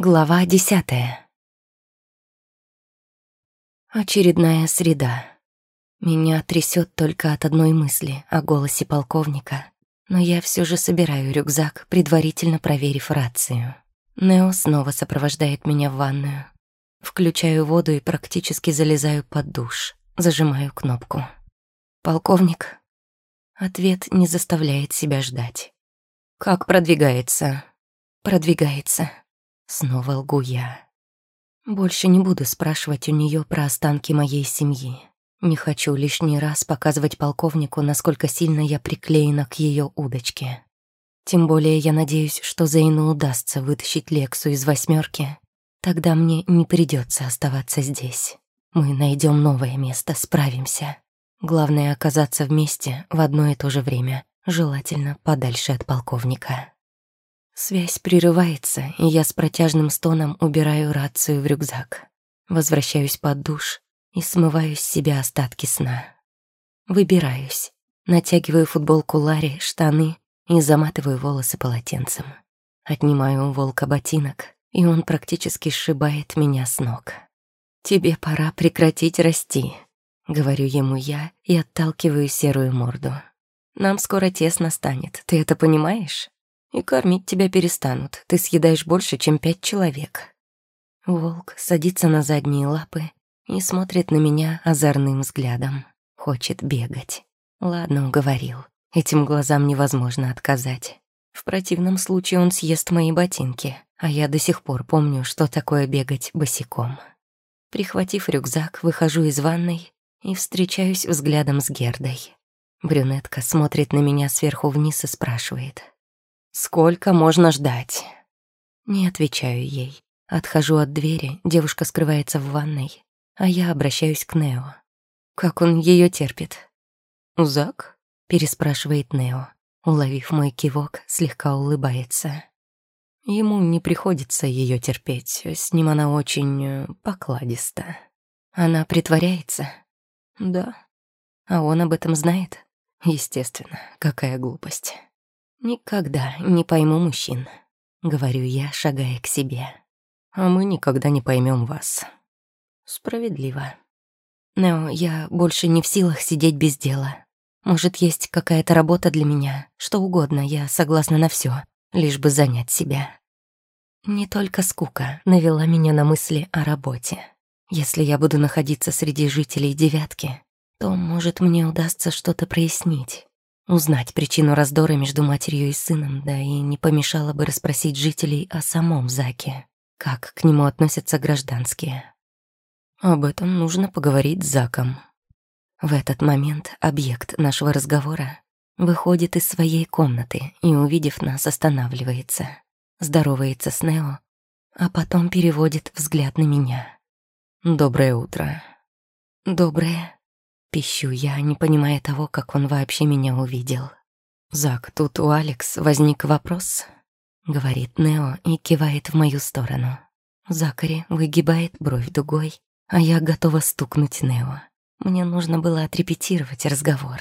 Глава десятая. Очередная среда. Меня трясет только от одной мысли о голосе полковника, но я все же собираю рюкзак, предварительно проверив рацию. Нео снова сопровождает меня в ванную. Включаю воду и практически залезаю под душ, зажимаю кнопку. «Полковник?» Ответ не заставляет себя ждать. «Как продвигается?» «Продвигается». Снова лгу я. Больше не буду спрашивать у нее про останки моей семьи. Не хочу лишний раз показывать полковнику, насколько сильно я приклеена к ее удочке. Тем более я надеюсь, что Зейну удастся вытащить Лексу из восьмерки. Тогда мне не придется оставаться здесь. Мы найдем новое место, справимся. Главное — оказаться вместе в одно и то же время, желательно подальше от полковника. Связь прерывается, и я с протяжным стоном убираю рацию в рюкзак. Возвращаюсь под душ и смываю с себя остатки сна. Выбираюсь, натягиваю футболку Ларри, штаны и заматываю волосы полотенцем. Отнимаю у волка ботинок, и он практически сшибает меня с ног. «Тебе пора прекратить расти», — говорю ему я и отталкиваю серую морду. «Нам скоро тесно станет, ты это понимаешь?» И кормить тебя перестанут. Ты съедаешь больше, чем пять человек». Волк садится на задние лапы и смотрит на меня озорным взглядом. Хочет бегать. Ладно, уговорил. Этим глазам невозможно отказать. В противном случае он съест мои ботинки, а я до сих пор помню, что такое бегать босиком. Прихватив рюкзак, выхожу из ванной и встречаюсь взглядом с Гердой. Брюнетка смотрит на меня сверху вниз и спрашивает. Сколько можно ждать? Не отвечаю ей. Отхожу от двери, девушка скрывается в ванной, а я обращаюсь к Нео. Как он ее терпит? «Зак?» — переспрашивает Нео. Уловив мой кивок, слегка улыбается. Ему не приходится ее терпеть, с ним она очень э, покладиста. Она притворяется? Да. А он об этом знает? Естественно, какая глупость. «Никогда не пойму мужчин», — говорю я, шагая к себе. «А мы никогда не поймем вас». «Справедливо. Но я больше не в силах сидеть без дела. Может, есть какая-то работа для меня, что угодно, я согласна на все, лишь бы занять себя». Не только скука навела меня на мысли о работе. Если я буду находиться среди жителей девятки, то, может, мне удастся что-то прояснить. Узнать причину раздора между матерью и сыном, да и не помешало бы расспросить жителей о самом Заке, как к нему относятся гражданские. Об этом нужно поговорить с Заком. В этот момент объект нашего разговора выходит из своей комнаты и, увидев нас, останавливается, здоровается с Нео, а потом переводит взгляд на меня. «Доброе утро». «Доброе», Пищу я, не понимая того, как он вообще меня увидел. «Зак, тут у Алекс возник вопрос», — говорит Нео и кивает в мою сторону. Закари выгибает бровь дугой, а я готова стукнуть Нео. Мне нужно было отрепетировать разговор.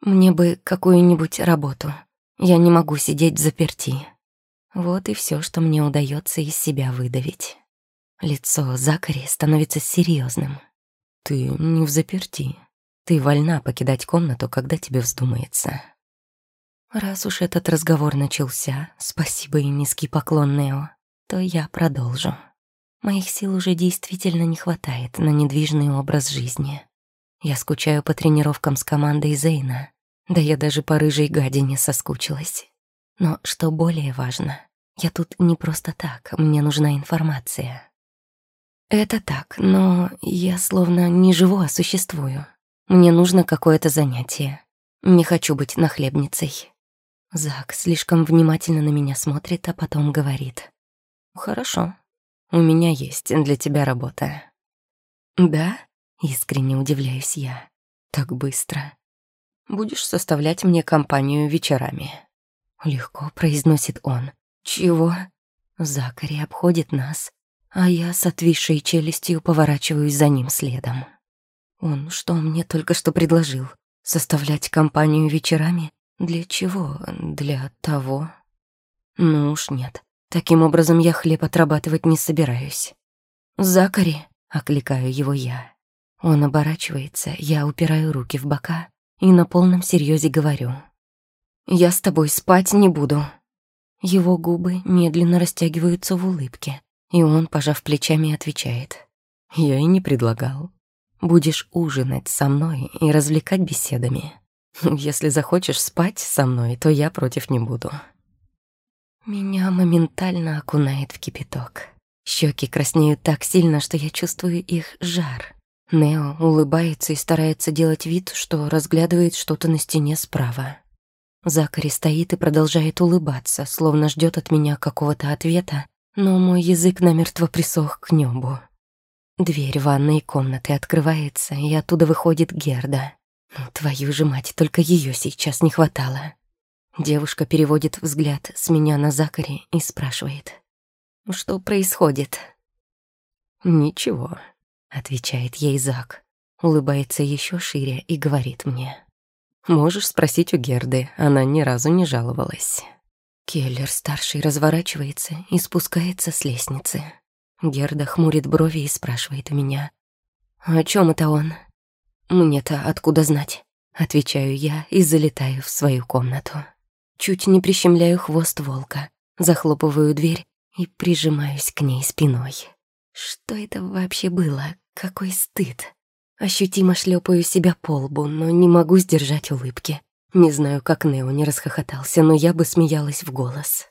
Мне бы какую-нибудь работу. Я не могу сидеть в заперти. Вот и все, что мне удается из себя выдавить. Лицо Закари становится серьезным. Ты не в заперти. Ты вольна покидать комнату, когда тебе вздумается. Раз уж этот разговор начался, спасибо и низкий поклон Нео, то я продолжу. Моих сил уже действительно не хватает на недвижный образ жизни. Я скучаю по тренировкам с командой Зейна. Да я даже по рыжей гадине соскучилась. Но что более важно, я тут не просто так, мне нужна информация. Это так, но я словно не живу, а существую. Мне нужно какое-то занятие. Не хочу быть нахлебницей. Зак слишком внимательно на меня смотрит, а потом говорит. «Хорошо, у меня есть для тебя работа». «Да?» — искренне удивляюсь я. «Так быстро. Будешь составлять мне компанию вечерами». Легко произносит он. «Чего?» Закари обходит нас, а я с отвисшей челюстью поворачиваюсь за ним следом. Он что мне только что предложил? Составлять компанию вечерами? Для чего? Для того? Ну уж нет. Таким образом я хлеб отрабатывать не собираюсь. «Закари!» — окликаю его я. Он оборачивается, я упираю руки в бока и на полном серьезе говорю. «Я с тобой спать не буду». Его губы медленно растягиваются в улыбке, и он, пожав плечами, отвечает. «Я и не предлагал. Будешь ужинать со мной и развлекать беседами. Если захочешь спать со мной, то я против не буду». Меня моментально окунает в кипяток. Щеки краснеют так сильно, что я чувствую их жар. Нео улыбается и старается делать вид, что разглядывает что-то на стене справа. Закари стоит и продолжает улыбаться, словно ждет от меня какого-то ответа, но мой язык намертво присох к небу. Дверь ванной комнаты открывается, и оттуда выходит Герда. Ну, твою же мать, только ее сейчас не хватало. Девушка переводит взгляд с меня на Закари и спрашивает. «Что происходит?» «Ничего», — отвечает ей Зак. Улыбается еще шире и говорит мне. Можешь спросить у Герды, она ни разу не жаловалась. Келлер-старший разворачивается и спускается с лестницы. Герда хмурит брови и спрашивает у меня. «О чем это он?» «Мне-то откуда знать?» Отвечаю я и залетаю в свою комнату. Чуть не прищемляю хвост волка, захлопываю дверь и прижимаюсь к ней спиной. Что это вообще было? Какой стыд! Ощутимо шлепаю себя по лбу, но не могу сдержать улыбки. Не знаю, как Нео не расхохотался, но я бы смеялась в голос.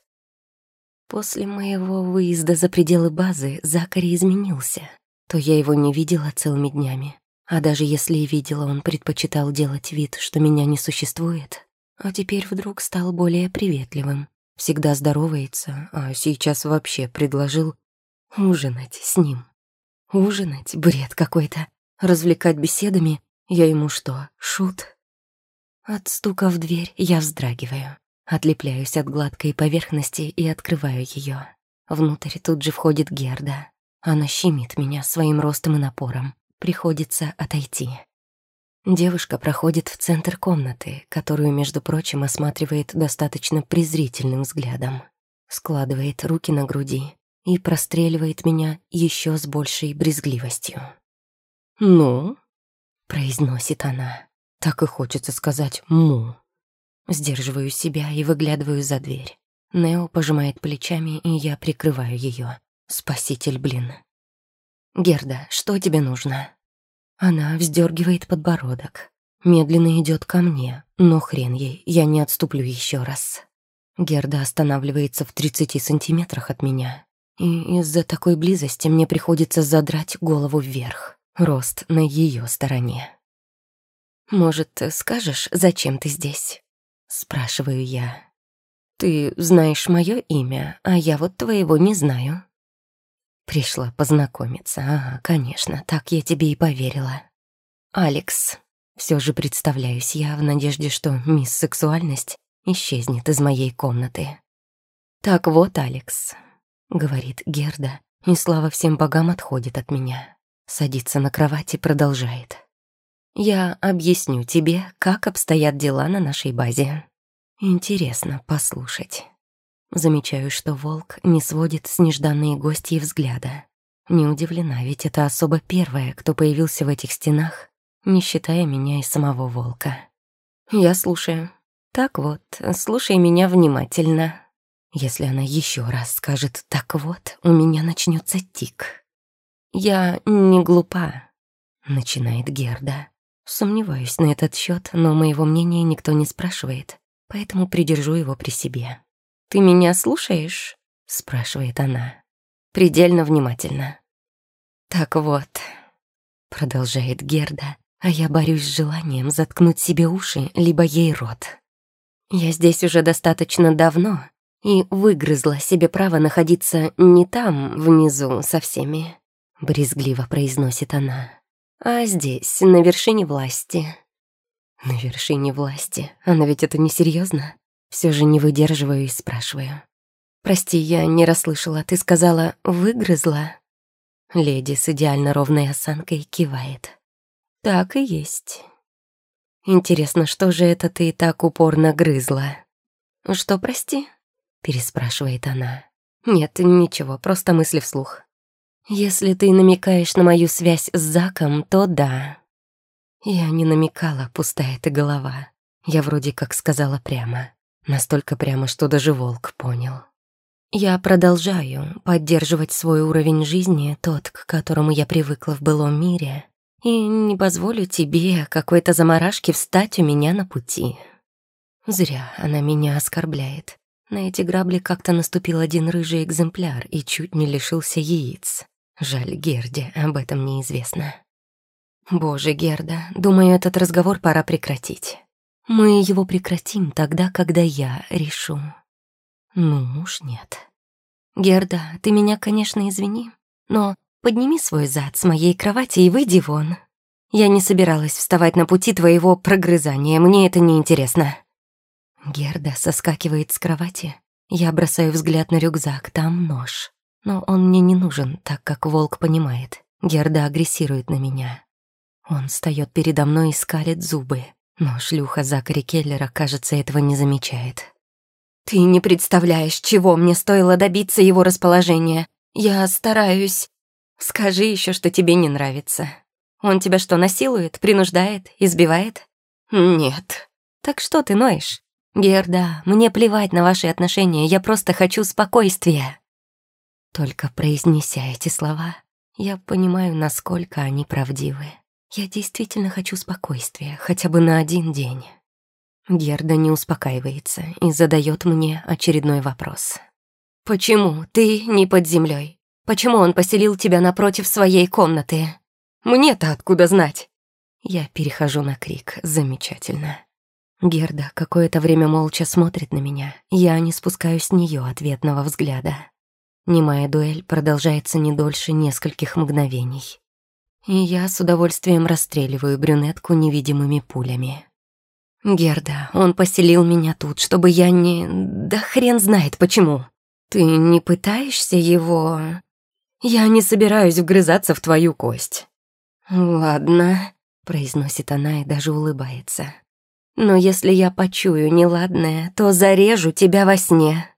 После моего выезда за пределы базы Закари изменился. То я его не видела целыми днями. А даже если и видела, он предпочитал делать вид, что меня не существует. А теперь вдруг стал более приветливым. Всегда здоровается, а сейчас вообще предложил ужинать с ним. Ужинать? Бред какой-то. Развлекать беседами? Я ему что, шут? От стука в дверь я вздрагиваю. Отлепляюсь от гладкой поверхности и открываю ее. Внутрь тут же входит Герда. Она щемит меня своим ростом и напором. Приходится отойти. Девушка проходит в центр комнаты, которую, между прочим, осматривает достаточно презрительным взглядом. Складывает руки на груди и простреливает меня еще с большей брезгливостью. «Ну?» — произносит она. Так и хочется сказать «му». Сдерживаю себя и выглядываю за дверь. Нео пожимает плечами, и я прикрываю ее. Спаситель, блин. «Герда, что тебе нужно?» Она вздергивает подбородок. Медленно идет ко мне, но хрен ей, я не отступлю еще раз. Герда останавливается в 30 сантиметрах от меня, и из-за такой близости мне приходится задрать голову вверх. Рост на ее стороне. «Может, скажешь, зачем ты здесь?» — спрашиваю я. «Ты знаешь мое имя, а я вот твоего не знаю». Пришла познакомиться, ага, конечно, так я тебе и поверила. «Алекс». Все же представляюсь я в надежде, что мисс Сексуальность исчезнет из моей комнаты. «Так вот, Алекс», — говорит Герда, и слава всем богам отходит от меня. Садится на кровать и продолжает. «Я объясню тебе, как обстоят дела на нашей базе. Интересно послушать». Замечаю, что волк не сводит с нежданной гостьей взгляда. Не удивлена, ведь это особо первая, кто появился в этих стенах, не считая меня и самого волка. Я слушаю. Так вот, слушай меня внимательно. Если она еще раз скажет «так вот», у меня начнется тик. «Я не глупа», — начинает Герда. Сомневаюсь на этот счет, но моего мнения никто не спрашивает, поэтому придержу его при себе. «Ты меня слушаешь?» — спрашивает она. Предельно внимательно. «Так вот», — продолжает Герда, а я борюсь с желанием заткнуть себе уши, либо ей рот. «Я здесь уже достаточно давно и выгрызла себе право находиться не там, внизу, со всеми, брезгливо произносит она. А здесь, на вершине власти. На вершине власти. Она ведь это несерьезно. Все же не выдерживаю и спрашиваю. Прости, я не расслышала. Ты сказала «выгрызла»?» Леди с идеально ровной осанкой кивает. «Так и есть. Интересно, что же это ты так упорно грызла?» «Что, прости?» — переспрашивает она. Нет, ничего, просто мысли вслух. Если ты намекаешь на мою связь с Заком, то да. Я не намекала, пустая ты голова. Я вроде как сказала прямо. Настолько прямо, что даже волк понял. Я продолжаю поддерживать свой уровень жизни, тот, к которому я привыкла в былом мире, и не позволю тебе, какой-то заморашке, встать у меня на пути. Зря она меня оскорбляет. На эти грабли как-то наступил один рыжий экземпляр и чуть не лишился яиц. Жаль, Герде об этом неизвестно. Боже, Герда, думаю, этот разговор пора прекратить. Мы его прекратим тогда, когда я решу. Ну уж нет. Герда, ты меня, конечно, извини, но подними свой зад с моей кровати и выйди вон. Я не собиралась вставать на пути твоего прогрызания, мне это не интересно. Герда соскакивает с кровати. Я бросаю взгляд на рюкзак, там нож. Но он мне не нужен, так как волк понимает. Герда агрессирует на меня. Он встает передо мной и скалит зубы. Но шлюха Закари Келлера, кажется, этого не замечает. «Ты не представляешь, чего мне стоило добиться его расположения. Я стараюсь. Скажи еще, что тебе не нравится. Он тебя что, насилует, принуждает, избивает? Нет. Так что ты ноешь? Герда, мне плевать на ваши отношения, я просто хочу спокойствия. Только произнеся эти слова, я понимаю, насколько они правдивы. Я действительно хочу спокойствия, хотя бы на один день. Герда не успокаивается и задает мне очередной вопрос. «Почему ты не под землей? Почему он поселил тебя напротив своей комнаты? Мне-то откуда знать?» Я перехожу на крик. Замечательно. Герда какое-то время молча смотрит на меня. Я не спускаю с нее ответного взгляда. Немая дуэль продолжается не дольше нескольких мгновений. И я с удовольствием расстреливаю брюнетку невидимыми пулями. «Герда, он поселил меня тут, чтобы я не... Да хрен знает почему. Ты не пытаешься его... Я не собираюсь вгрызаться в твою кость». «Ладно», — произносит она и даже улыбается. «Но если я почую неладное, то зарежу тебя во сне».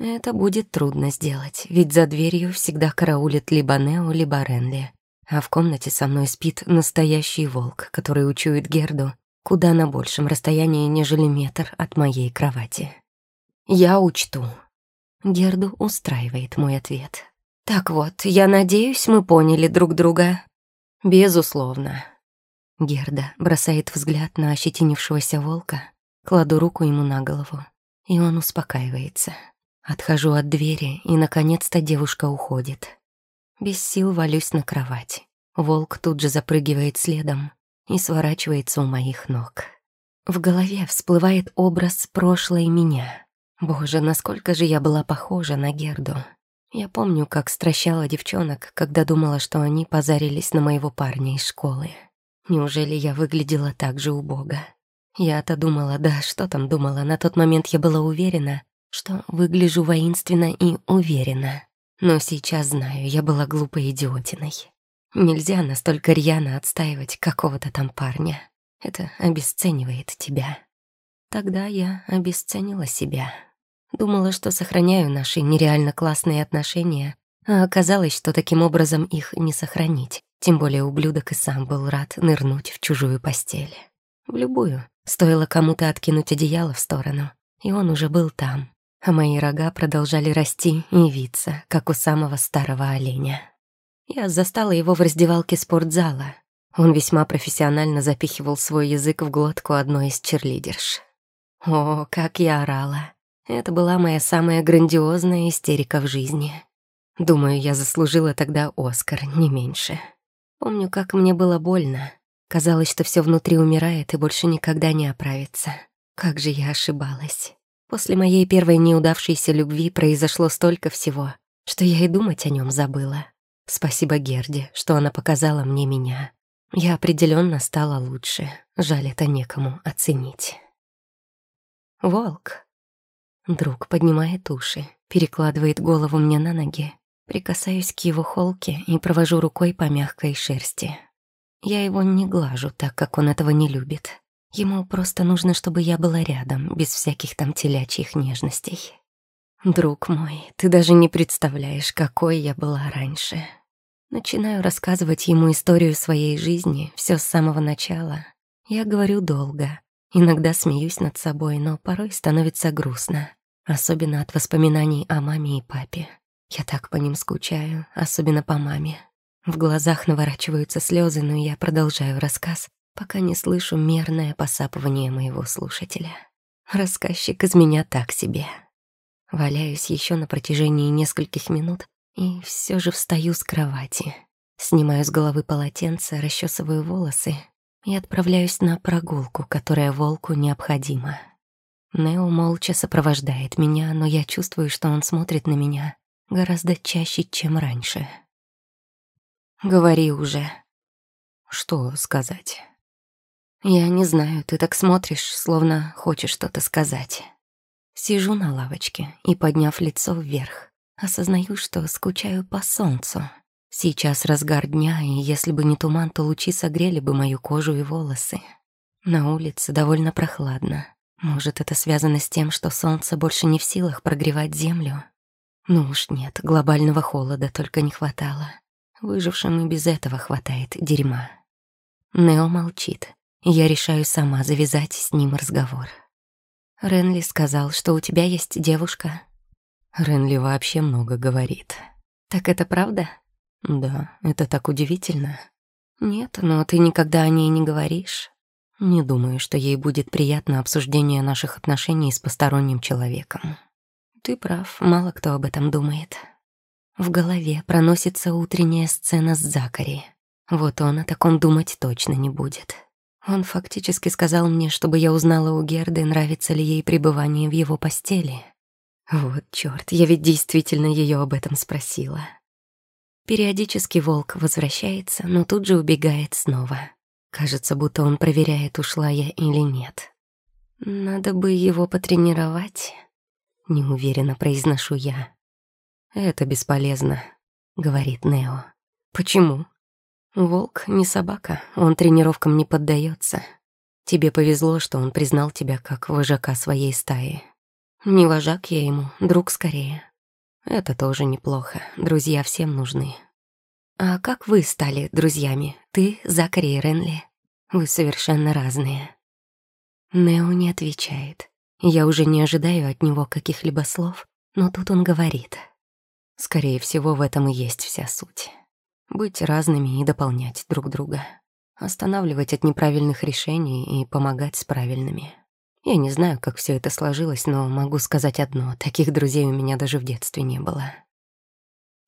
Это будет трудно сделать, ведь за дверью всегда караулит либо Нео, либо Ренли. А в комнате со мной спит настоящий волк, который учует Герду куда на большем расстоянии, нежели метр от моей кровати. Я учту. Герду устраивает мой ответ. Так вот, я надеюсь, мы поняли друг друга. Безусловно. Герда бросает взгляд на ощетинившегося волка, кладу руку ему на голову, и он успокаивается. Отхожу от двери, и, наконец-то, девушка уходит. Без сил валюсь на кровать. Волк тут же запрыгивает следом и сворачивается у моих ног. В голове всплывает образ прошлой меня. Боже, насколько же я была похожа на Герду. Я помню, как стращала девчонок, когда думала, что они позарились на моего парня из школы. Неужели я выглядела так же убого? Я-то думала, да что там думала, на тот момент я была уверена, что выгляжу воинственно и уверенно. Но сейчас знаю, я была глупой идиотиной. Нельзя настолько рьяно отстаивать какого-то там парня. Это обесценивает тебя. Тогда я обесценила себя. Думала, что сохраняю наши нереально классные отношения, а оказалось, что таким образом их не сохранить. Тем более ублюдок и сам был рад нырнуть в чужую постель. В любую. Стоило кому-то откинуть одеяло в сторону, и он уже был там а мои рога продолжали расти и виться, как у самого старого оленя. Я застала его в раздевалке спортзала. Он весьма профессионально запихивал свой язык в глотку одной из черлидерш. О, как я орала. Это была моя самая грандиозная истерика в жизни. Думаю, я заслужила тогда Оскар, не меньше. Помню, как мне было больно. Казалось, что все внутри умирает и больше никогда не оправится. Как же я ошибалась. После моей первой неудавшейся любви произошло столько всего, что я и думать о нем забыла. Спасибо Герде, что она показала мне меня. Я определенно стала лучше. Жаль, это некому оценить. Волк. Друг поднимает уши, перекладывает голову мне на ноги. Прикасаюсь к его холке и провожу рукой по мягкой шерсти. Я его не глажу, так как он этого не любит. Ему просто нужно, чтобы я была рядом, без всяких там телячьих нежностей. Друг мой, ты даже не представляешь, какой я была раньше. Начинаю рассказывать ему историю своей жизни, все с самого начала. Я говорю долго, иногда смеюсь над собой, но порой становится грустно, особенно от воспоминаний о маме и папе. Я так по ним скучаю, особенно по маме. В глазах наворачиваются слезы, но я продолжаю рассказ, пока не слышу мерное посапывание моего слушателя. Рассказчик из меня так себе. Валяюсь еще на протяжении нескольких минут и все же встаю с кровати. Снимаю с головы полотенце, расчесываю волосы и отправляюсь на прогулку, которая волку необходима. Нео молча сопровождает меня, но я чувствую, что он смотрит на меня гораздо чаще, чем раньше. «Говори уже». «Что сказать?» «Я не знаю, ты так смотришь, словно хочешь что-то сказать». Сижу на лавочке и, подняв лицо вверх, осознаю, что скучаю по солнцу. Сейчас разгар дня, и если бы не туман, то лучи согрели бы мою кожу и волосы. На улице довольно прохладно. Может, это связано с тем, что солнце больше не в силах прогревать землю? Ну уж нет, глобального холода только не хватало. Выжившим и без этого хватает дерьма. Нео молчит, и я решаю сама завязать с ним разговор. Ренли сказал, что у тебя есть девушка. Ренли вообще много говорит. Так это правда? Да, это так удивительно. Нет, но ты никогда о ней не говоришь. Не думаю, что ей будет приятно обсуждение наших отношений с посторонним человеком. Ты прав, мало кто об этом думает. В голове проносится утренняя сцена с Закари. Вот он о таком думать точно не будет. Он фактически сказал мне, чтобы я узнала у Герды, нравится ли ей пребывание в его постели. Вот чёрт, я ведь действительно её об этом спросила. Периодически волк возвращается, но тут же убегает снова. Кажется, будто он проверяет, ушла я или нет. Надо бы его потренировать, неуверенно произношу я. «Это бесполезно», — говорит Нео. «Почему?» «Волк не собака, он тренировкам не поддается. Тебе повезло, что он признал тебя как вожака своей стаи». «Не вожак я ему, друг скорее». «Это тоже неплохо, друзья всем нужны». «А как вы стали друзьями? Ты, Закари и Ренли? Вы совершенно разные». Нео не отвечает. Я уже не ожидаю от него каких-либо слов, но тут он говорит — Скорее всего, в этом и есть вся суть. Быть разными и дополнять друг друга. Останавливать от неправильных решений и помогать с правильными. Я не знаю, как все это сложилось, но могу сказать одно. Таких друзей у меня даже в детстве не было.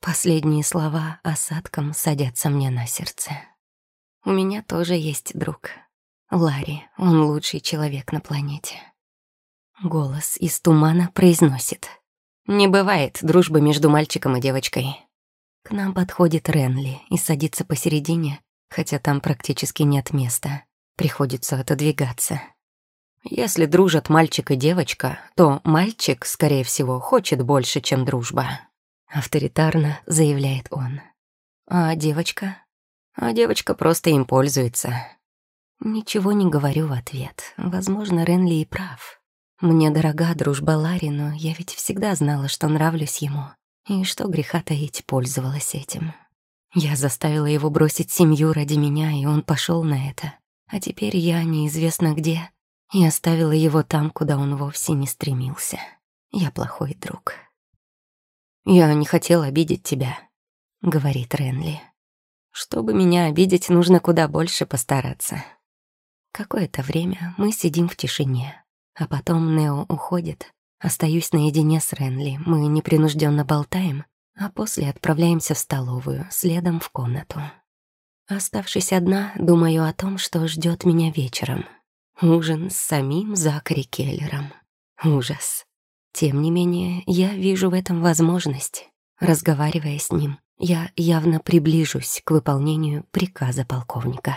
Последние слова осадком садятся мне на сердце. У меня тоже есть друг. Ларри, он лучший человек на планете. Голос из тумана произносит — не бывает дружбы между мальчиком и девочкой. К нам подходит Ренли и садится посередине, хотя там практически нет места. Приходится отодвигаться. Если дружат мальчик и девочка, то мальчик, скорее всего, хочет больше, чем дружба. Авторитарно заявляет он. А девочка? А девочка просто им пользуется. Ничего не говорю в ответ. Возможно, Ренли и прав. Мне дорога дружба Ларри, но я ведь всегда знала, что нравлюсь ему. И что греха таить, пользовалась этим. Я заставила его бросить семью ради меня, и он пошел на это. А теперь я неизвестно где, и оставила его там, куда он вовсе не стремился. Я плохой друг. «Я не хотел обидеть тебя», — говорит Ренли. «Чтобы меня обидеть, нужно куда больше постараться». Какое-то время мы сидим в тишине. А потом Нео уходит. Остаюсь наедине с Ренли. Мы непринужденно болтаем, а после отправляемся в столовую, следом в комнату. Оставшись одна, думаю о том, что ждет меня вечером. Ужин с самим Закари Келлером. Ужас. Тем не менее, я вижу в этом возможность. Разговаривая с ним, я явно приближусь к выполнению приказа полковника.